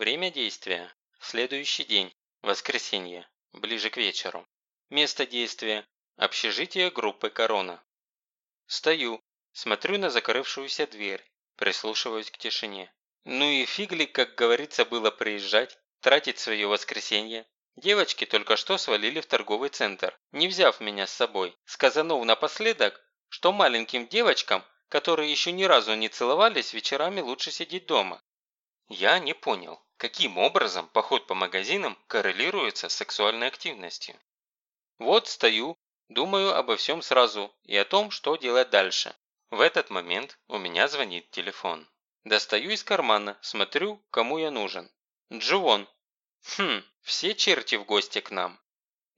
Время действия. Следующий день. Воскресенье. Ближе к вечеру. Место действия. Общежитие группы «Корона». Стою, смотрю на закрывшуюся дверь, прислушиваюсь к тишине. Ну и фигли, как говорится, было приезжать, тратить свое воскресенье. Девочки только что свалили в торговый центр, не взяв меня с собой, сказанув напоследок, что маленьким девочкам, которые еще ни разу не целовались, вечерами лучше сидеть дома. Я не понял, каким образом поход по магазинам коррелируется с сексуальной активностью. Вот стою, думаю обо всем сразу и о том, что делать дальше. В этот момент у меня звонит телефон. Достаю из кармана, смотрю, кому я нужен. Дживон. Хм, все черти в гости к нам.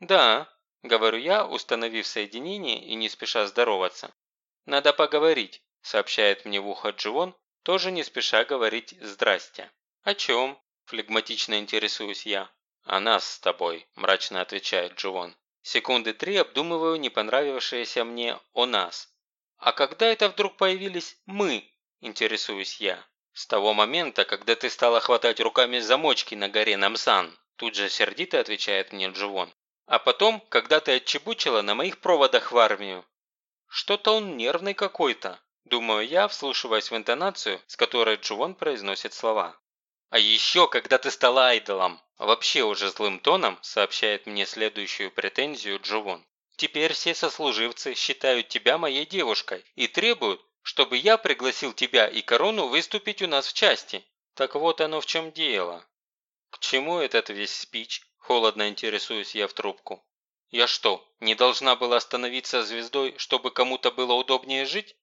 Да, говорю я, установив соединение и не спеша здороваться. Надо поговорить, сообщает мне в ухо Дживон, тоже не спеша говорить «здрасте». О чем? Флегматично интересуюсь я. «О нас с тобой», – мрачно отвечает Дживон. Секунды три обдумываю не понравившееся мне «о нас». А когда это вдруг появились «мы», интересуюсь я. С того момента, когда ты стала хватать руками замочки на горе Намсан, тут же сердито отвечает мне Дживон. А потом, когда ты отчебучила на моих проводах в армию. Что-то он нервный какой-то, думаю я, вслушиваясь в интонацию, с которой Дживон произносит слова. А еще, когда ты стала айдолом, вообще уже злым тоном, сообщает мне следующую претензию Дживон. Теперь все сослуживцы считают тебя моей девушкой и требуют, чтобы я пригласил тебя и корону выступить у нас в части. Так вот оно в чем дело. К чему этот весь спич? Холодно интересуюсь я в трубку. Я что, не должна была становиться звездой, чтобы кому-то было удобнее жить?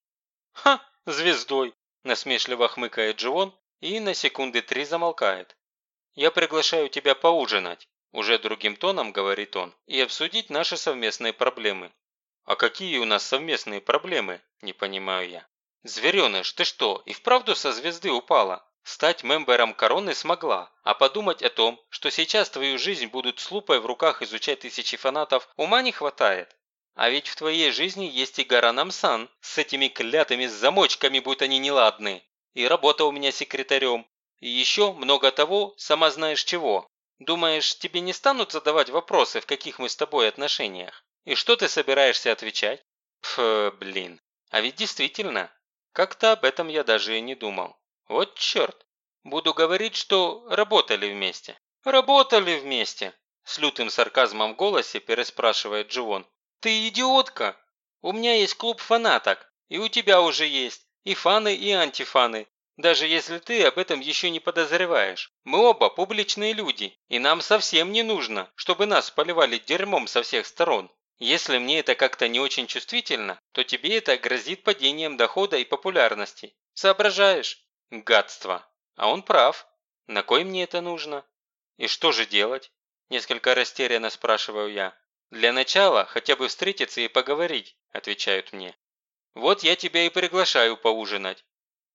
Ха, звездой, насмешливо хмыкает Дживон и на секунды три замолкает. «Я приглашаю тебя поужинать», – уже другим тоном говорит он, – «и обсудить наши совместные проблемы». «А какие у нас совместные проблемы?» – не понимаю я. «Звереныш, ты что, и вправду со звезды упала? Стать мембером короны смогла, а подумать о том, что сейчас твою жизнь будут с лупой в руках изучать тысячи фанатов, ума не хватает. А ведь в твоей жизни есть и гора Намсан с этими клятыми замочками, будь они неладны и работа у меня секретарем, и еще много того, сама знаешь чего. Думаешь, тебе не станут задавать вопросы, в каких мы с тобой отношениях? И что ты собираешься отвечать? Пф, блин. А ведь действительно, как-то об этом я даже и не думал. Вот черт. Буду говорить, что работали вместе. Работали вместе. С лютым сарказмом в голосе переспрашивает Дживон. Ты идиотка. У меня есть клуб фанаток, и у тебя уже есть. И фаны, и антифаны. Даже если ты об этом еще не подозреваешь. Мы оба публичные люди, и нам совсем не нужно, чтобы нас поливали дерьмом со всех сторон. Если мне это как-то не очень чувствительно, то тебе это грозит падением дохода и популярности. Соображаешь? Гадство. А он прав. На кой мне это нужно? И что же делать? Несколько растерянно спрашиваю я. Для начала хотя бы встретиться и поговорить, отвечают мне. Вот я тебя и приглашаю поужинать».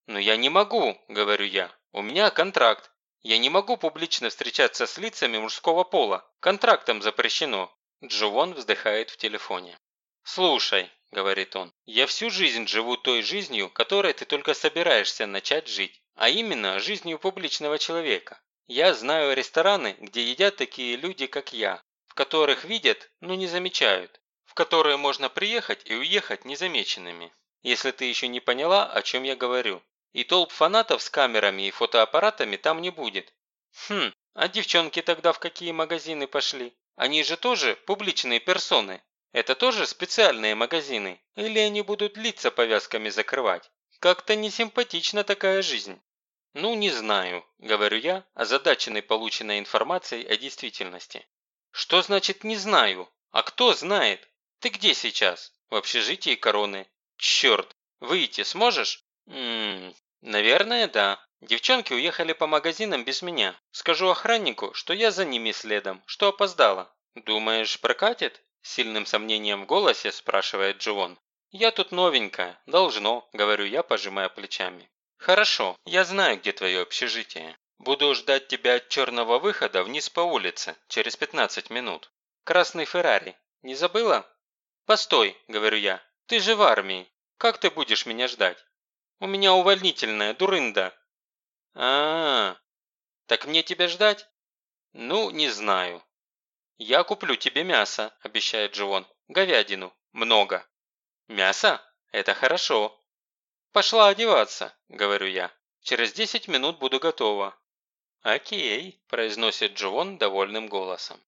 «Но я не могу», – говорю я. «У меня контракт. Я не могу публично встречаться с лицами мужского пола. Контрактом запрещено». Джовон вздыхает в телефоне. «Слушай», – говорит он, – «я всю жизнь живу той жизнью, которой ты только собираешься начать жить, а именно жизнью публичного человека. Я знаю рестораны, где едят такие люди, как я, в которых видят, но не замечают в которые можно приехать и уехать незамеченными. Если ты еще не поняла, о чем я говорю. И толп фанатов с камерами и фотоаппаратами там не будет. Хм, а девчонки тогда в какие магазины пошли? Они же тоже публичные персоны. Это тоже специальные магазины? Или они будут лица повязками закрывать? Как-то несимпатична такая жизнь. Ну, не знаю, говорю я, озадаченный полученной информацией о действительности. Что значит «не знаю»? А кто знает? Ты где сейчас? В общежитии короны. Черт, выйти сможешь? Ммм, наверное, да. Девчонки уехали по магазинам без меня. Скажу охраннику, что я за ними следом, что опоздала. Думаешь, прокатит? Сильным сомнением в голосе спрашивает Дживон. «Я тут новенькая, должно», – говорю я, пожимая плечами. «Хорошо, я знаю, где твое общежитие. Буду ждать тебя от черного выхода вниз по улице, через 15 минут. Красный Феррари. Не забыла?» «Постой», – говорю я, – «ты же в армии. Как ты будешь меня ждать? У меня увольнительная, дурында». А, -а, а Так мне тебя ждать? Ну, не знаю. Я куплю тебе мясо, обещает Дживон. Говядину. Много. Мясо? Это хорошо. Пошла одеваться, говорю я. Через 10 минут буду готова. «Окей», – произносит Дживон довольным голосом.